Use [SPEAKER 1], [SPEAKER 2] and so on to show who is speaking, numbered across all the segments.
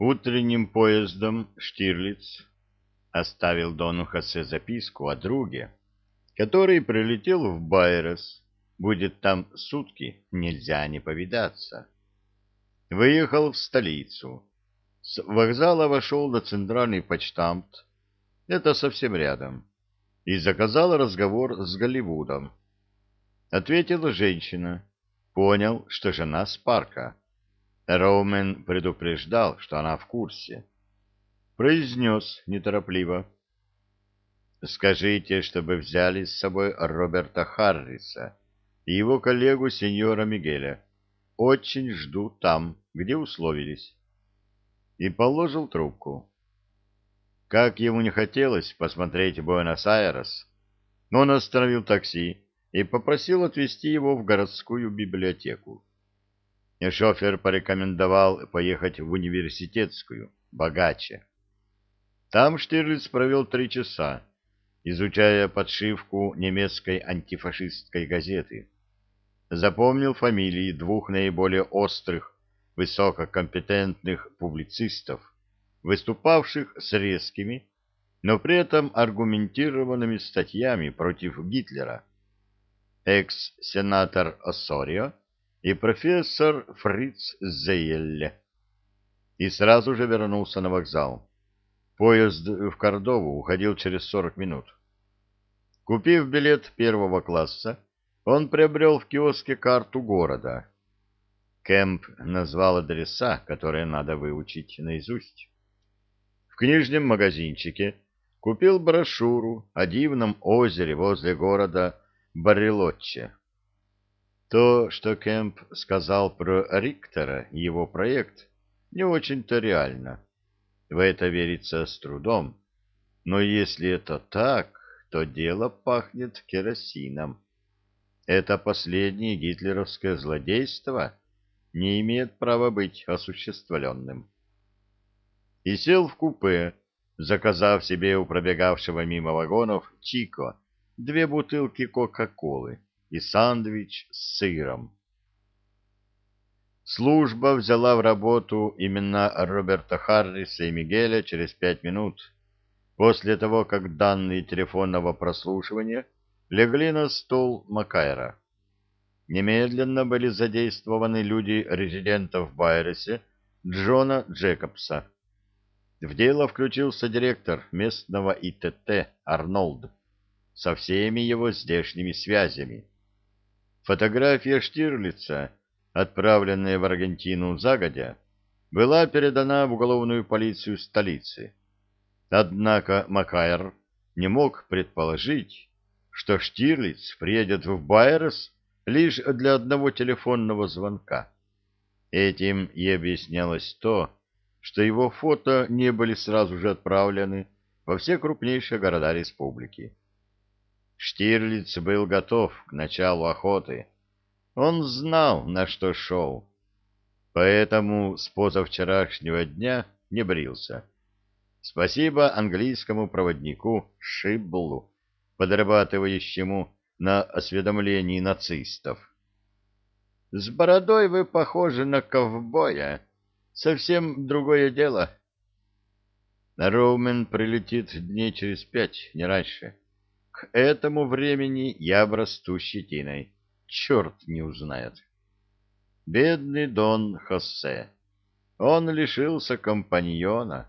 [SPEAKER 1] Утренним поездом Штирлиц оставил Дону Хосе записку о друге, который прилетел в Байрес. Будет там сутки, нельзя не повидаться. Выехал в столицу. С вокзала вошел на центральный почтамт, это совсем рядом, и заказал разговор с Голливудом. Ответила женщина. Понял, что жена с парка. Роумен предупреждал, что она в курсе. Произнес неторопливо. «Скажите, чтобы взяли с собой Роберта Харриса и его коллегу сеньора Мигеля. Очень жду там, где условились». И положил трубку. Как ему не хотелось посмотреть Буэнос-Айрес, но он остановил такси и попросил отвезти его в городскую библиотеку. Шофер порекомендовал поехать в университетскую, богаче. Там Штирлиц провел три часа, изучая подшивку немецкой антифашистской газеты. Запомнил фамилии двух наиболее острых, высококомпетентных публицистов, выступавших с резкими, но при этом аргументированными статьями против Гитлера. Экс-сенатор Оссорио и профессор Фриц Зейле. И сразу же вернулся на вокзал. Поезд в Кордову уходил через 40 минут. Купив билет первого класса, он приобрел в киоске карту города. Кэмп назвал адреса, которые надо выучить наизусть в книжном магазинчике купил брошюру о дивном озере возле города Барилотче. То, что Кэмп сказал про Риктора и его проект, не очень-то реально. В это верится с трудом. Но если это так, то дело пахнет керосином. Это последнее гитлеровское злодейство не имеет права быть осуществленным и сел в купе, заказав себе у пробегавшего мимо вагонов Чико две бутылки Кока-Колы и сандвич с сыром. Служба взяла в работу именно Роберта Харриса и Мигеля через пять минут, после того, как данные телефонного прослушивания легли на стол Макайра. Немедленно были задействованы люди резидентов в Байресе Джона Джекобса, в дело включился директор местного ИТТ Арнольд со всеми его здешними связями. Фотография Штирлица, отправленная в Аргентину загодя, была передана в уголовную полицию столицы. Однако Макайр не мог предположить, что Штирлиц приедет в Байерс лишь для одного телефонного звонка. Этим и объяснялось то, что его фото не были сразу же отправлены во все крупнейшие города республики. Штирлиц был готов к началу охоты. Он знал, на что шел. Поэтому с позавчерашнего дня не брился. Спасибо английскому проводнику Шиблу, подрабатывающему на осведомлении нацистов. «С бородой вы похожи на ковбоя», Совсем другое дело. Роумен прилетит дней через пять, не раньше. К этому времени я обрасту щетиной. Черт не узнает. Бедный Дон Хосе. Он лишился компаньона.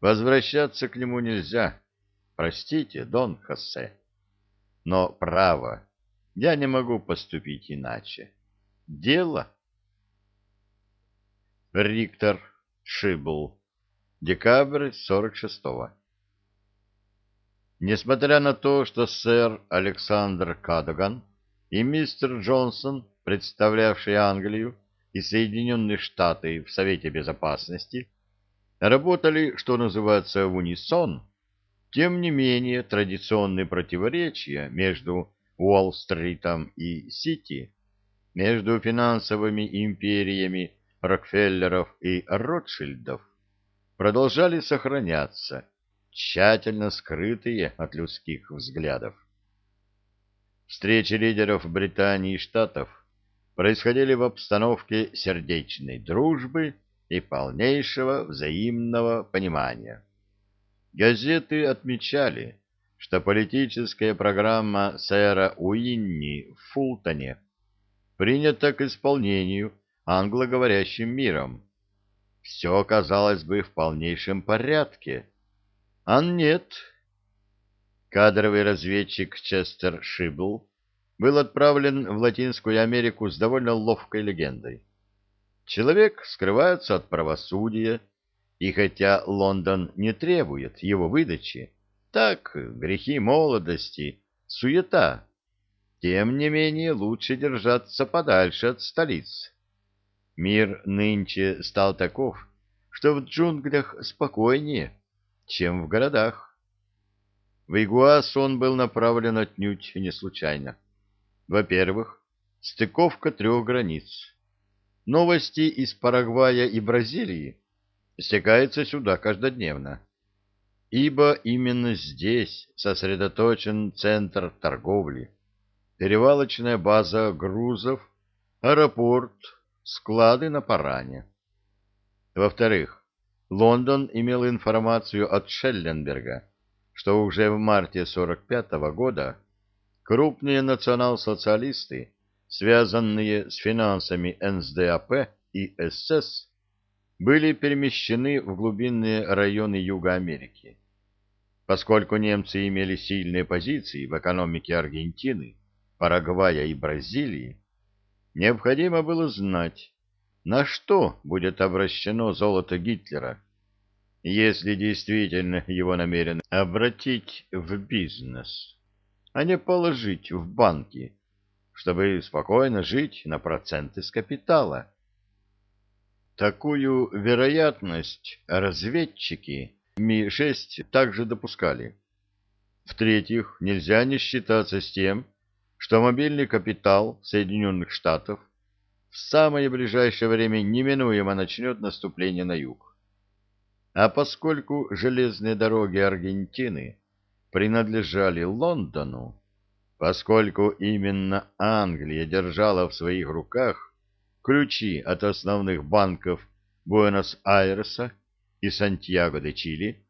[SPEAKER 1] Возвращаться к нему нельзя. Простите, Дон Хосе. Но право, я не могу поступить иначе. Дело Риктор Шибл. Декабрь 46-го. Несмотря на то, что сэр Александр Кадоган и мистер Джонсон, представлявшие Англию и Соединенные Штаты в Совете Безопасности, работали, что называется, в унисон, тем не менее традиционные противоречия между Уолл-стритом и Сити, между финансовыми империями Рокфеллеров и Ротшильдов продолжали сохраняться, тщательно скрытые от людских взглядов. Встречи лидеров Британии и Штатов происходили в обстановке сердечной дружбы и полнейшего взаимного понимания. Газеты отмечали, что политическая программа сэра Уинни в Фултоне принята к исполнению англоговорящим миром. Все, казалось бы, в полнейшем порядке. А нет. Кадровый разведчик Честер Шибл был отправлен в Латинскую Америку с довольно ловкой легендой. Человек скрывается от правосудия, и хотя Лондон не требует его выдачи, так, грехи молодости, суета, тем не менее лучше держаться подальше от столиц. Мир нынче стал таков, что в джунглях спокойнее, чем в городах. В Игуас он был направлен отнюдь не случайно. Во-первых, стыковка трех границ. Новости из Парагвая и Бразилии стекаются сюда каждодневно, ибо именно здесь сосредоточен центр торговли, перевалочная база грузов, аэропорт, склады на Паране. Во-вторых, Лондон имел информацию от Шелленберга, что уже в марте 45 -го года Крупные национал-социалисты, связанные с финансами НСДАП и СС, были перемещены в глубинные районы Юга Америки. Поскольку немцы имели сильные позиции в экономике Аргентины, Парагвая и Бразилии, необходимо было знать, на что будет обращено золото Гитлера, если действительно его намерены обратить в бизнес а не положить в банки, чтобы спокойно жить на проценты с капитала. Такую вероятность разведчики Ми-6 также допускали. В-третьих, нельзя не считаться с тем, что мобильный капитал Соединенных Штатов в самое ближайшее время неминуемо начнет наступление на юг. А поскольку железные дороги Аргентины принадлежали Лондону, поскольку именно Англия держала в своих руках ключи от основных банков Буэнос-Айреса и Сантьяго-де-Чили,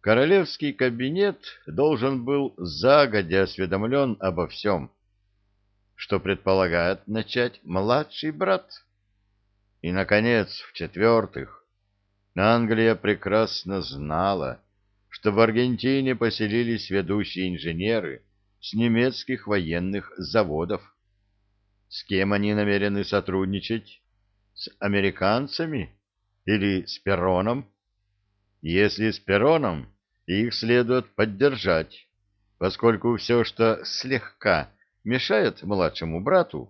[SPEAKER 1] королевский кабинет должен был загодя осведомлен обо всем, что предполагает начать младший брат. И, наконец, в-четвертых, Англия прекрасно знала, что в Аргентине поселились ведущие инженеры с немецких военных заводов. С кем они намерены сотрудничать? С американцами или с Пероном? Если с Пероном, их следует поддержать, поскольку все, что слегка мешает младшему брату,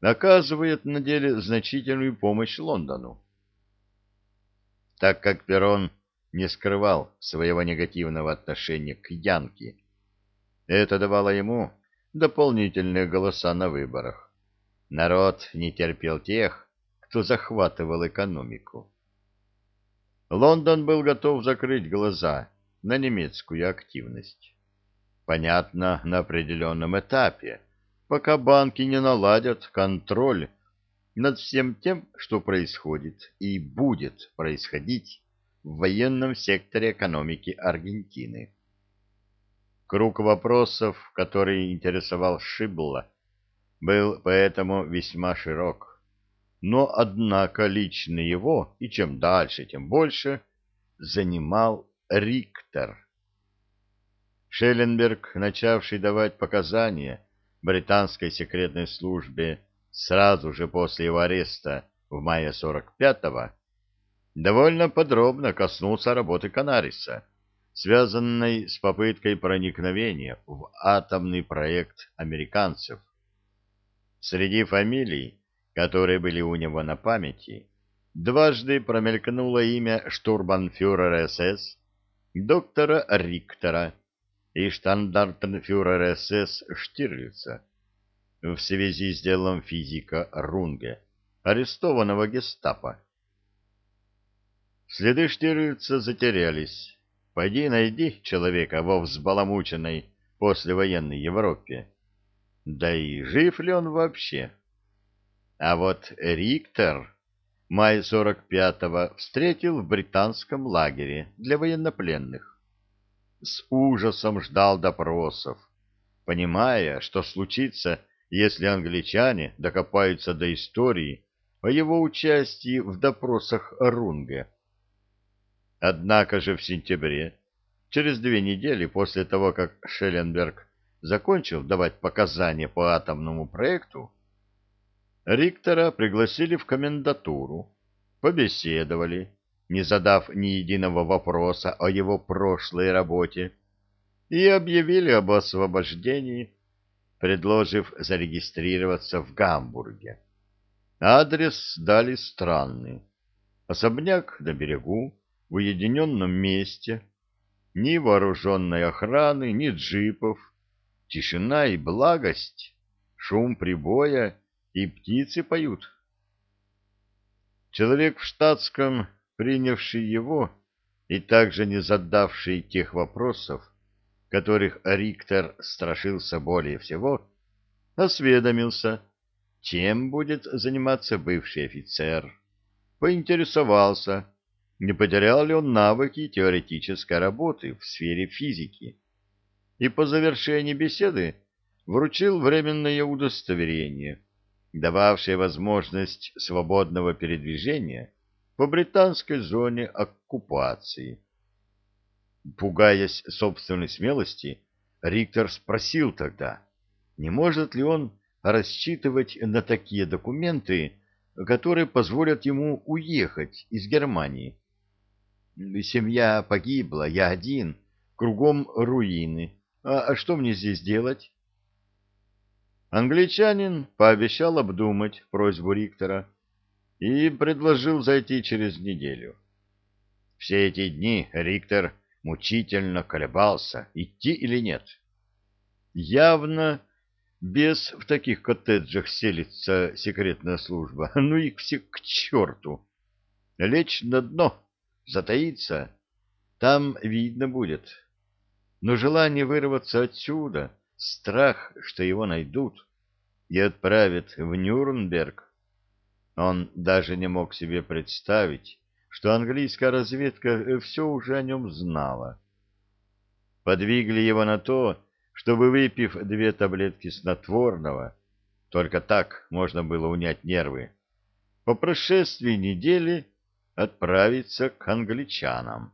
[SPEAKER 1] оказывает на деле значительную помощь Лондону. Так как Перон не скрывал своего негативного отношения к Янке. Это давало ему дополнительные голоса на выборах. Народ не терпел тех, кто захватывал экономику. Лондон был готов закрыть глаза на немецкую активность. Понятно, на определенном этапе, пока банки не наладят контроль над всем тем, что происходит и будет происходить в военном секторе экономики Аргентины. Круг вопросов, который интересовал Шибла, был поэтому весьма широк. Но, однако, лично его, и чем дальше, тем больше, занимал Риктор. Шелленберг, начавший давать показания британской секретной службе сразу же после его ареста в мае 45-го, довольно подробно коснулся работы Канариса, связанной с попыткой проникновения в атомный проект американцев. Среди фамилий, которые были у него на памяти, дважды промелькнуло имя штурбанфюрера СС, доктора Риктора и штандартенфюрера СС Штирлица в связи с делом физика Рунге, арестованного гестапо. Следы Штирлица затерялись. Пойди найди человека во взбаламученной послевоенной Европе. Да и жив ли он вообще? А вот Риктор май 45-го встретил в британском лагере для военнопленных. С ужасом ждал допросов, понимая, что случится, если англичане докопаются до истории о его участии в допросах Рунге. Однако же в сентябре, через две недели после того, как Шелленберг закончил давать показания по атомному проекту, Риктора пригласили в комендатуру, побеседовали, не задав ни единого вопроса о его прошлой работе, и объявили об освобождении, предложив зарегистрироваться в Гамбурге. Адрес дали странный. Особняк на берегу, в уединенном месте, ни вооруженной охраны, ни джипов, тишина и благость, шум прибоя и птицы поют. Человек в штатском, принявший его и также не задавший тех вопросов, которых Риктор страшился более всего, осведомился, чем будет заниматься бывший офицер, поинтересовался, не потерял ли он навыки теоретической работы в сфере физики, и по завершении беседы вручил временное удостоверение, дававшее возможность свободного передвижения по британской зоне оккупации. Пугаясь собственной смелости, Риктор спросил тогда, не может ли он рассчитывать на такие документы, которые позволят ему уехать из Германии. Семья погибла, я один, кругом руины. А, а что мне здесь делать? Англичанин пообещал обдумать просьбу Риктора и предложил зайти через неделю. Все эти дни Риктор мучительно колебался, идти или нет. Явно без в таких коттеджах селится секретная служба. Ну их все к черту. Лечь на дно, затаиться, там видно будет. Но желание вырваться отсюда, страх, что его найдут и отправят в Нюрнберг, он даже не мог себе представить, что английская разведка все уже о нем знала. Подвигли его на то, чтобы, выпив две таблетки снотворного, только так можно было унять нервы, по прошествии недели отправиться к англичанам.